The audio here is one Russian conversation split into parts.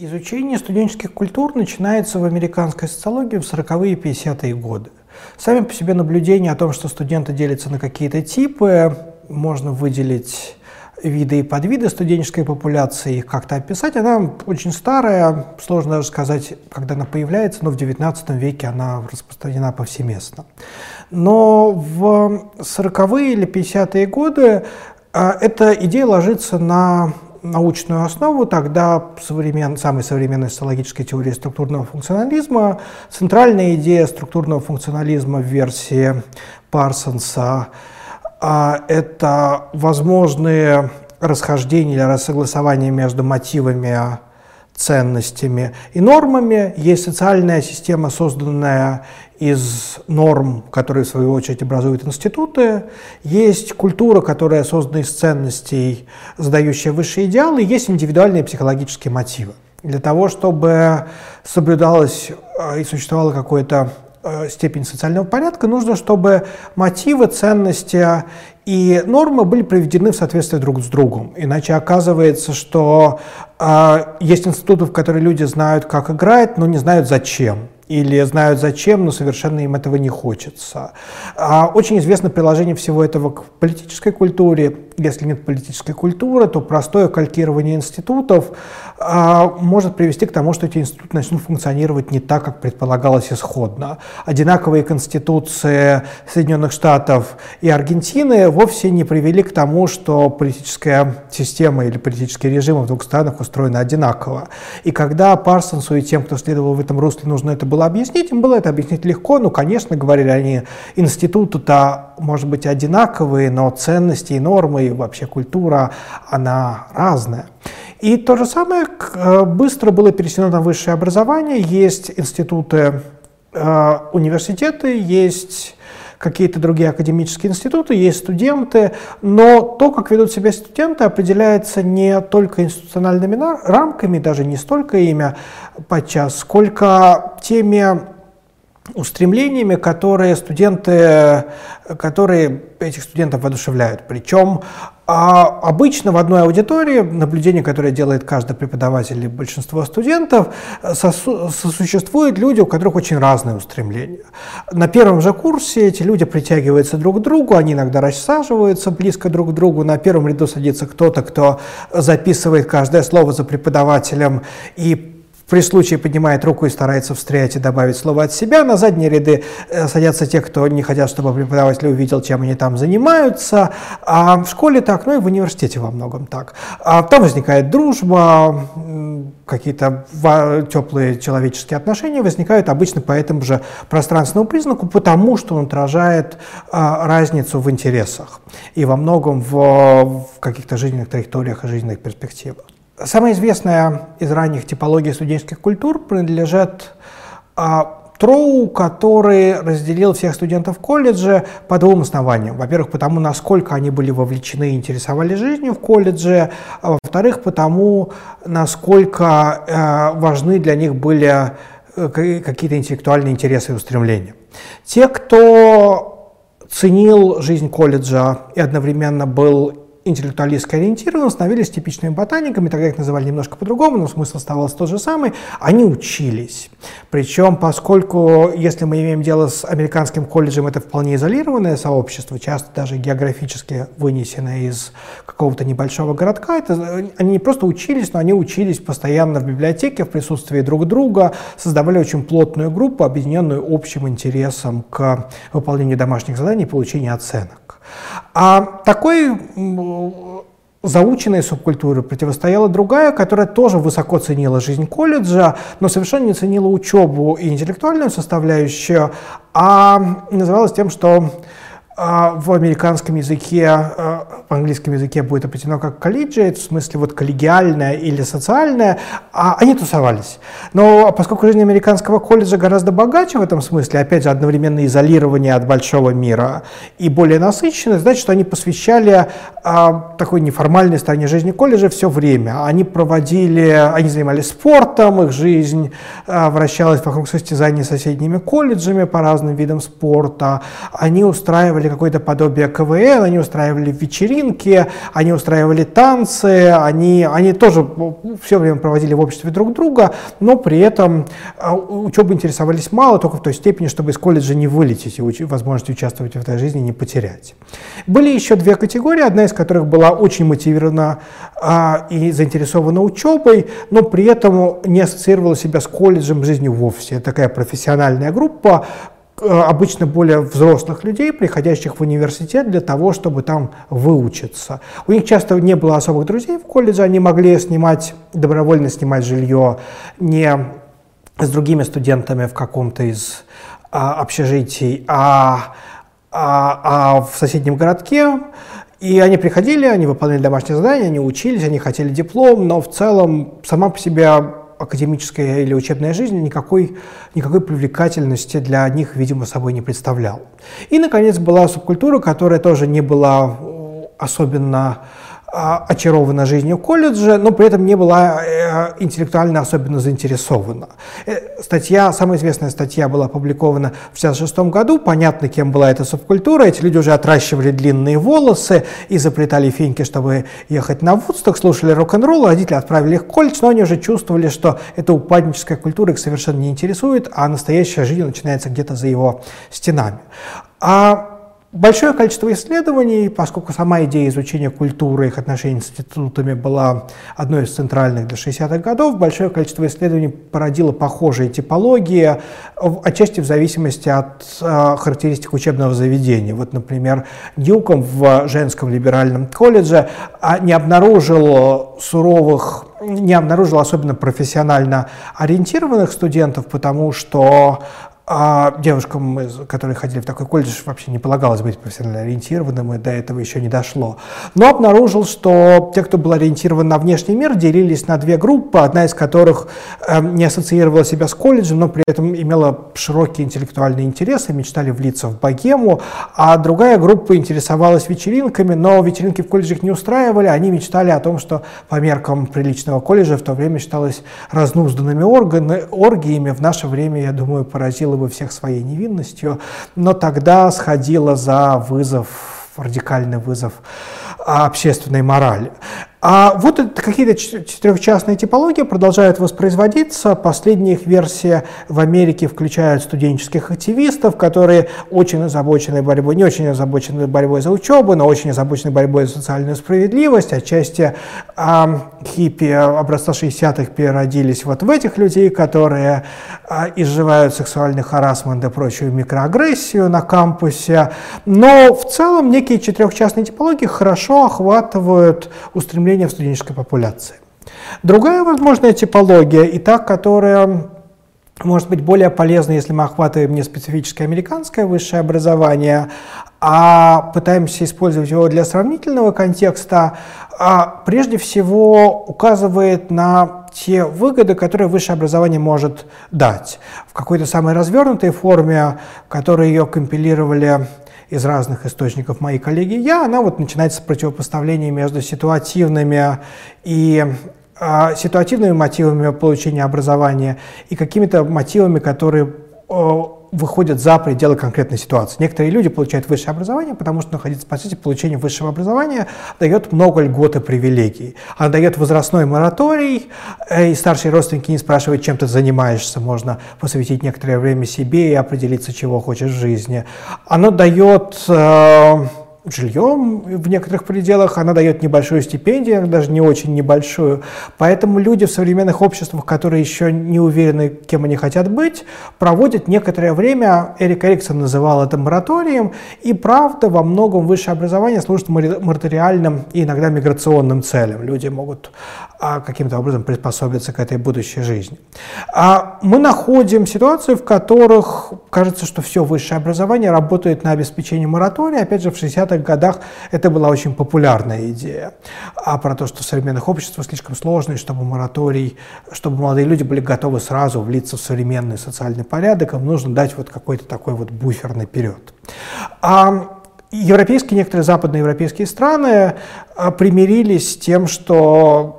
Изучение студенческих культур начинается в американской социологии в 40-е и 50-е годы. Сами по себе наблюдения о том, что студенты делятся на какие-то типы, можно выделить виды и подвиды студенческой популяции, их как-то описать. Она очень старая, сложно даже сказать, когда она появляется, но в XIX веке она распространена повсеместно. Но в 40-е или 50-е годы а, эта идея ложится на научную основу, тогда современ, самой современной социологической теории структурного функционализма, центральная идея структурного функционализма в версии Парсонса а это возможные расхождения или рассогласования между мотивами, ценностями и нормами. Есть социальная система, созданная из норм, которые в свою очередь образуют институты. Есть культура, которая создана из ценностей, задающая высшие идеалы. Есть индивидуальные психологические мотивы. Для того, чтобы соблюдалось э, и существовало какое-то Э, степень социального порядка, нужно, чтобы мотивы, ценности и нормы были приведены в соответствие друг с другом. Иначе оказывается, что э, есть институты, в которые люди знают, как играть, но не знают зачем или знают зачем, но совершенно им этого не хочется. А очень известно приложение всего этого к политической культуре. Если нет политической культуры, то простое калькирование институтов а, может привести к тому, что эти институты начнут функционировать не так, как предполагалось исходно. Одинаковые конституции Соединенных Штатов и Аргентины вовсе не привели к тому, что политическая система или политический режим в двух странах устроены одинаково. И когда Парсонсу и тем, кто следовал в этом русле, нужно это было объяснить, им было это объяснить легко. Ну, конечно, говорили они, институты-то, может быть, одинаковые, но ценности и нормы, и вообще культура, она разная. И то же самое э, быстро было перенесено на высшее образование. Есть институты, э, университеты, есть какие-то другие академические институты, есть студенты, но то, как ведут себя студенты, определяется не только институциональными рамками, даже не столько ими подчас, сколько теми устремлениями, которые студенты, которые этих студентов воодушевляют. Причем а обычно в одной аудитории, наблюдение, которое делает каждый преподаватель или большинство студентов, сосуществуют люди, у которых очень разные устремления. На первом же курсе эти люди притягиваются друг к другу, они иногда рассаживаются близко друг к другу, на первом ряду садится кто-то, кто записывает каждое слово за преподавателем и при случае поднимает руку и старается встрять и добавить слово от себя. На задние ряды э, садятся те, кто не хотят, чтобы преподаватель увидел, чем они там занимаются. А в школе так, ну и в университете во многом так. А там возникает дружба, какие-то теплые человеческие отношения возникают обычно по этому же пространственному признаку, потому что он отражает а, разницу в интересах и во многом в, в каких-то жизненных траекториях и жизненных перспективах. Самая известная из ранних типологий студенческих культур принадлежит а, Троу, который разделил всех студентов колледжа по двум основаниям. Во-первых, потому, насколько они были вовлечены и интересовали жизнью в колледже, а во-вторых, потому, насколько э, важны для них были э, какие-то интеллектуальные интересы и устремления. Те, кто ценил жизнь колледжа и одновременно был интеллектуалистски ориентированы, становились типичными ботаниками, тогда их называли немножко по-другому, но смысл оставался тот же самый, они учились. Причем, поскольку, если мы имеем дело с американским колледжем, это вполне изолированное сообщество, часто даже географически вынесенное из какого-то небольшого городка, это, они не просто учились, но они учились постоянно в библиотеке, в присутствии друг друга, создавали очень плотную группу, объединенную общим интересом к выполнению домашних заданий и получению оценок. А такой заученной субкультуры противостояла другая, которая тоже высоко ценила жизнь колледжа, но совершенно не ценила учебу и интеллектуальную составляющую, а называлась тем, что в американском языке, а, в английском языке будет определено как collegiate, в смысле вот коллегиальное или социальное, а они тусовались. Но поскольку жизнь американского колледжа гораздо богаче в этом смысле, опять же, одновременно изолирование от большого мира и более насыщенное, значит, что они посвящали а, такой неформальной стороне жизни колледжа все время. Они проводили, они занимались спортом, их жизнь а, вращалась вокруг состязаний с соседними колледжами по разным видам спорта, они устраивали устраивали какое-то подобие КВН, они устраивали вечеринки, они устраивали танцы, они, они тоже все время проводили в обществе друг друга, но при этом а, учебой интересовались мало, только в той степени, чтобы из колледжа не вылететь и возможность участвовать в этой жизни не потерять. Были еще две категории, одна из которых была очень мотивирована а, и заинтересована учебой, но при этом не ассоциировала себя с колледжем, жизнью вовсе. Такая профессиональная группа, обычно более взрослых людей, приходящих в университет для того, чтобы там выучиться. У них часто не было особых друзей в колледже, они могли снимать, добровольно снимать жилье не с другими студентами в каком-то из а, общежитий, а, а, а в соседнем городке. И они приходили, они выполняли домашние задания, они учились, они хотели диплом, но в целом сама по себе академическая или учебная жизнь никакой, никакой привлекательности для них, видимо, собой не представлял. И, наконец, была субкультура, которая тоже не была особенно очарована жизнью колледжа, но при этом не была э, интеллектуально особенно заинтересована. Э, статья, самая известная статья была опубликована в 1966 году. Понятно, кем была эта субкультура. Эти люди уже отращивали длинные волосы и заплетали феньки, чтобы ехать на Вудсток, слушали рок-н-ролл, родители отправили их в колледж, но они уже чувствовали, что эта упадническая культура их совершенно не интересует, а настоящая жизнь начинается где-то за его стенами. А Большое количество исследований, поскольку сама идея изучения культуры и их отношений с институтами была одной из центральных для 60-х годов, большое количество исследований породило похожие типологии, отчасти в зависимости от э, характеристик учебного заведения. Вот, например, Ньюком в женском либеральном колледже а, не обнаружил суровых не обнаружил особенно профессионально ориентированных студентов, потому что а девушкам, которые ходили в такой колледж, вообще не полагалось быть профессионально ориентированным, и до этого еще не дошло. Но обнаружил, что те, кто был ориентирован на внешний мир, делились на две группы, одна из которых э, не ассоциировала себя с колледжем, но при этом имела широкие интеллектуальные интересы, мечтали влиться в богему, а другая группа интересовалась вечеринками, но вечеринки в колледже их не устраивали, они мечтали о том, что по меркам приличного колледжа в то время считалось разнузданными органы, оргиями, в наше время, я думаю, поразило бы всех своей невинностью, но тогда сходила за вызов, радикальный вызов общественной морали. А вот какие-то четырехчастные типологии продолжают воспроизводиться. Последние их версии в Америке включают студенческих активистов, которые очень озабочены борьбой, не очень озабочены борьбой за учебу, но очень озабочены борьбой за социальную справедливость. Отчасти а, хиппи образца 60-х переродились вот в этих людей, которые а, изживают сексуальный харасмент и прочую микроагрессию на кампусе. Но в целом некие четырехчастные типологии хорошо охватывают устремления устремления в студенческой популяции. Другая возможная типология, и та, которая может быть более полезна, если мы охватываем не специфическое американское высшее образование, а пытаемся использовать его для сравнительного контекста, а прежде всего указывает на те выгоды, которые высшее образование может дать. В какой-то самой развернутой форме, в ее компилировали из разных источников мои коллеги я, она вот начинается с противопоставления между ситуативными и э, ситуативными мотивами получения образования и какими-то мотивами, которые э, выходят за пределы конкретной ситуации. Некоторые люди получают высшее образование, потому что находиться в процессе получения высшего образования дает много льгот и привилегий. Она дает возрастной мораторий, э, и старшие родственники не спрашивают, чем ты занимаешься, можно посвятить некоторое время себе и определиться, чего хочешь в жизни. Оно дает э, жильем в некоторых пределах, она дает небольшую стипендию, даже не очень небольшую. Поэтому люди в современных обществах, которые еще не уверены, кем они хотят быть, проводят некоторое время, Эрик Эриксон называл это мораторием, и правда во многом высшее образование служит мораториальным и иногда миграционным целям. Люди могут а, каким-то образом приспособиться к этой будущей жизни. А мы находим ситуации, в которых кажется, что все высшее образование работает на обеспечении моратория. Опять же, в 60-х 90-х годах это была очень популярная идея. А про то, что современных обществах слишком сложно, и чтобы мораторий, чтобы молодые люди были готовы сразу влиться в современный социальный порядок, им нужно дать вот какой-то такой вот буферный период. А Европейские, некоторые западноевропейские страны а, примирились с тем, что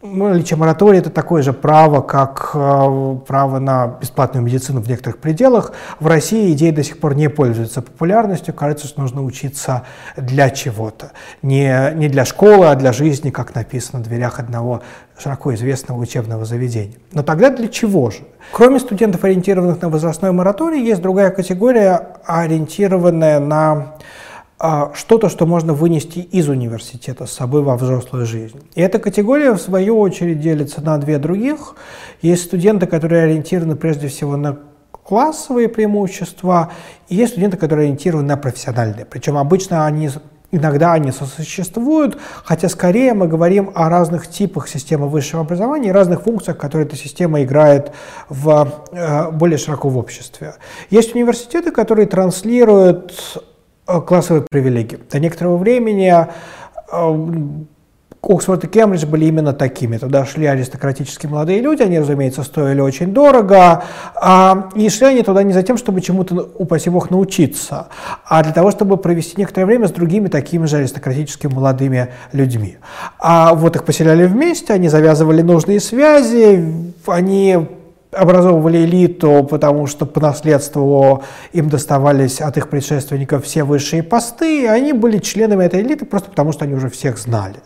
Наличие моратория – это такое же право, как э, право на бесплатную медицину в некоторых пределах. В России идея до сих пор не пользуется популярностью. Кажется, что нужно учиться для чего-то. Не, не для школы, а для жизни, как написано в дверях одного широко известного учебного заведения. Но тогда для чего же? Кроме студентов, ориентированных на возрастной мораторий, есть другая категория, ориентированная на что-то, что можно вынести из университета с собой во взрослую жизнь. И эта категория, в свою очередь, делится на две других. Есть студенты, которые ориентированы прежде всего на классовые преимущества, и есть студенты, которые ориентированы на профессиональные. Причем обычно они Иногда они сосуществуют, хотя скорее мы говорим о разных типах системы высшего образования и разных функциях, которые эта система играет в, э, более широко в обществе. Есть университеты, которые транслируют классовые привилегии. До некоторого времени э, Оксфорд и Кембридж были именно такими. Туда шли аристократические молодые люди, они, разумеется, стоили очень дорого, а, и шли они туда не за тем, чтобы чему-то, упаси бог, научиться, а для того, чтобы провести некоторое время с другими такими же аристократическими молодыми людьми. А вот их поселяли вместе, они завязывали нужные связи, они образовывали элиту, потому что по наследству им доставались от их предшественников все высшие посты, и они были членами этой элиты просто потому, что они уже всех знали.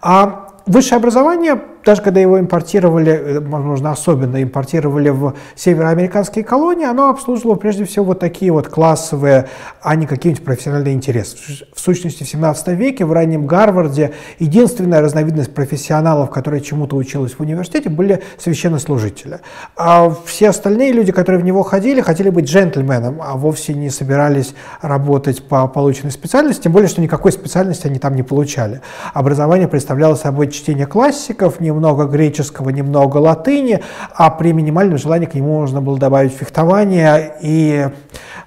А высшее образование даже когда его импортировали, э, возможно, особенно импортировали в североамериканские колонии, оно обслуживало прежде всего вот такие вот классовые, а не какие-нибудь профессиональные интересы. В сущности, в 17 веке в раннем Гарварде единственная разновидность профессионалов, которые чему-то училась в университете, были священнослужители. А все остальные люди, которые в него ходили, хотели быть джентльменом, а вовсе не собирались работать по полученной специальности, тем более, что никакой специальности они там не получали. Образование представляло собой чтение классиков, не немного греческого, немного латыни, а при минимальном желании к нему можно было добавить фехтование и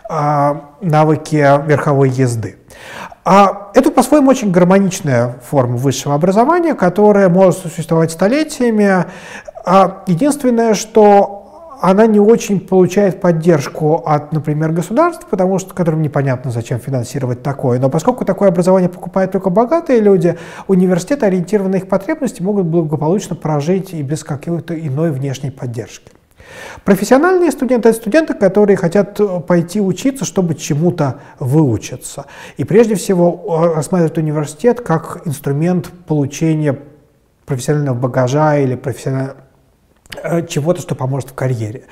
э, навыки верховой езды. А это, по-своему, очень гармоничная форма высшего образования, которая может существовать столетиями. А единственное, что она не очень получает поддержку от, например, государств, потому что которым непонятно, зачем финансировать такое. Но поскольку такое образование покупают только богатые люди, университеты, ориентированные их потребности, могут благополучно прожить и без какой-то иной внешней поддержки. Профессиональные студенты – это студенты, которые хотят пойти учиться, чтобы чему-то выучиться. И прежде всего э, рассматривают университет как инструмент получения профессионального багажа или профессионального чего-то, что поможет в карьере.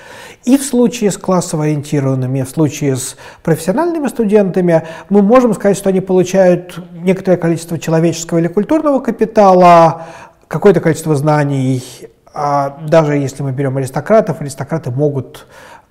И в случае с классово ориентированными, в случае с профессиональными студентами, мы можем сказать, что они получают некоторое количество человеческого или культурного капитала, какое-то количество знаний. А даже если мы берем аристократов, аристократы могут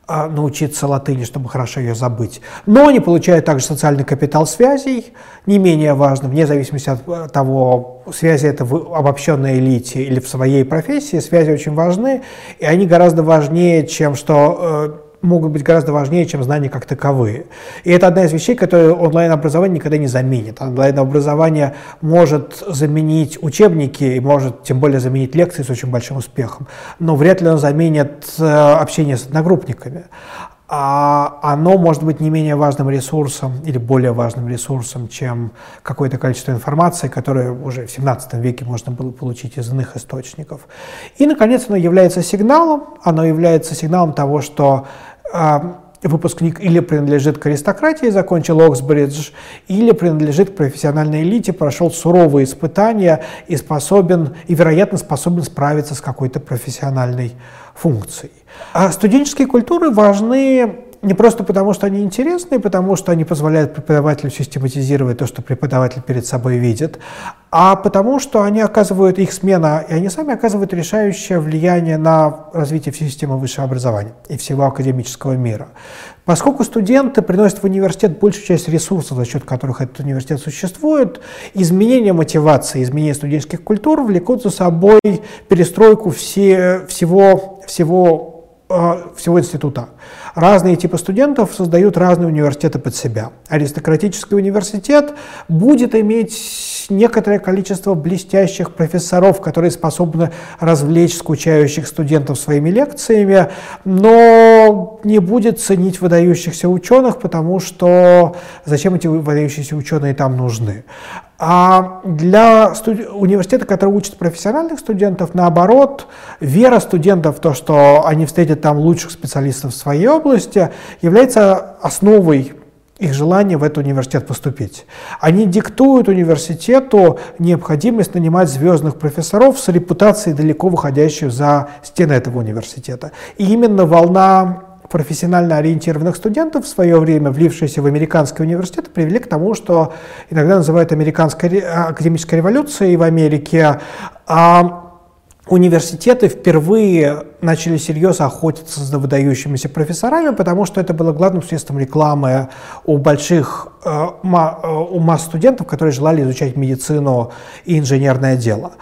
научиться латыни, чтобы хорошо ее забыть. Но они получают также социальный капитал связей, не менее важным, вне зависимости от э, того, связи это в обобщенной элите или в своей профессии, связи очень важны, и они гораздо важнее, чем что э, могут быть гораздо важнее, чем знания как таковые. И это одна из вещей, которые онлайн-образование никогда не заменит. Онлайн-образование может заменить учебники и может тем более заменить лекции с очень большим успехом, но вряд ли оно заменит э, общение с одногруппниками. А оно может быть не менее важным ресурсом или более важным ресурсом, чем какое-то количество информации, которое уже в 17 веке можно было получить из иных источников. И, наконец, оно является сигналом, оно является сигналом того, что выпускник или принадлежит к аристократии, закончил Оксбридж, или принадлежит к профессиональной элите, прошел суровые испытания и способен, и, вероятно, способен справиться с какой-то профессиональной функцией. А студенческие культуры важны не просто потому, что они интересны, потому что они позволяют преподавателю систематизировать то, что преподаватель перед собой видит, а потому что они оказывают, их смена, и они сами оказывают решающее влияние на развитие всей системы высшего образования и всего академического мира. Поскольку студенты приносят в университет большую часть ресурсов, за счет которых этот университет существует, изменение мотивации, изменение студенческих культур влекут за собой перестройку все, всего, всего, э, всего института. Разные типы студентов создают разные университеты под себя. Аристократический университет будет иметь некоторое количество блестящих профессоров, которые способны развлечь скучающих студентов своими лекциями, но не будет ценить выдающихся ученых, потому что зачем эти выдающиеся ученые там нужны. А для студ... университета, который учит профессиональных студентов, наоборот, вера студентов в то, что они встретят там лучших специалистов в своей области, является основой их желания в этот университет поступить. Они диктуют университету необходимость нанимать звездных профессоров с репутацией, далеко выходящей за стены этого университета. И именно волна профессионально ориентированных студентов в свое время, влившиеся в американские университеты, привели к тому, что иногда называют американской академической революцией в Америке. А университеты впервые начали серьезно охотиться за выдающимися профессорами, потому что это было главным средством рекламы у больших, э, э, у масс студентов, которые желали изучать медицину и инженерное дело.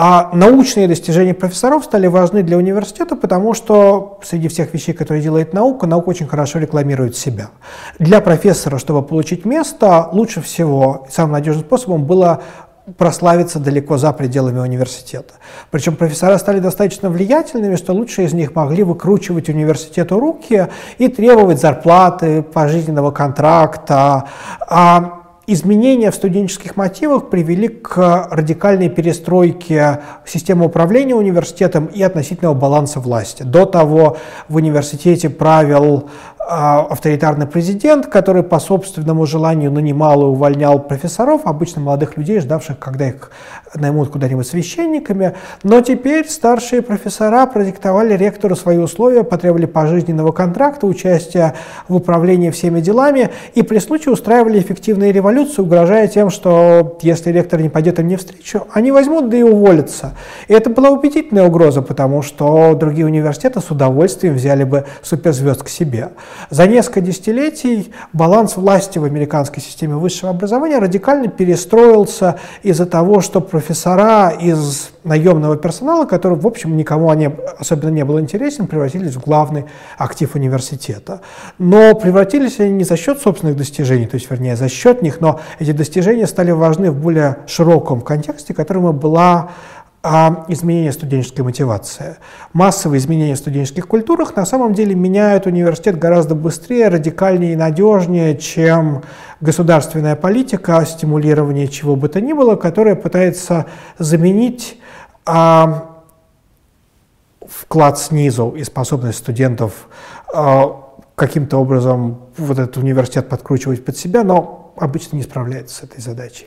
А научные достижения профессоров стали важны для университета, потому что среди всех вещей, которые делает наука, наука очень хорошо рекламирует себя. Для профессора, чтобы получить место, лучше всего, самым надежным способом было прославиться далеко за пределами университета. Причем профессора стали достаточно влиятельными, что лучшие из них могли выкручивать университету руки и требовать зарплаты, пожизненного контракта. А Изменения в студенческих мотивах привели к радикальной перестройке системы управления университетом и относительного баланса власти. До того в университете правил а, авторитарный президент, который по собственному желанию нанимал и увольнял профессоров, обычно молодых людей, ждавших, когда их наймут куда-нибудь священниками. Но теперь старшие профессора продиктовали ректору свои условия, потребовали пожизненного контракта, участия в управлении всеми делами и при случае устраивали эффективные революции, угрожая тем, что если ректор не пойдет им навстречу, они возьмут да и уволятся. И это была убедительная угроза, потому что другие университеты с удовольствием взяли бы суперзвезд к себе. За несколько десятилетий баланс власти в американской системе высшего образования радикально перестроился из-за того, что профессора из наемного персонала, который, в общем, никому они особенно не был интересен, превратились в главный актив университета. Но превратились они не за счет собственных достижений, то есть, вернее, за счет них, но эти достижения стали важны в более широком контексте, которым была а изменение студенческой мотивации. Массовые изменения в студенческих культурах на самом деле меняют университет гораздо быстрее, радикальнее и надежнее, чем государственная политика стимулирования чего бы то ни было, которая пытается заменить а, вклад снизу и способность студентов а, каким-то образом вот этот университет подкручивать под себя, но обычно не справляется с этой задачей.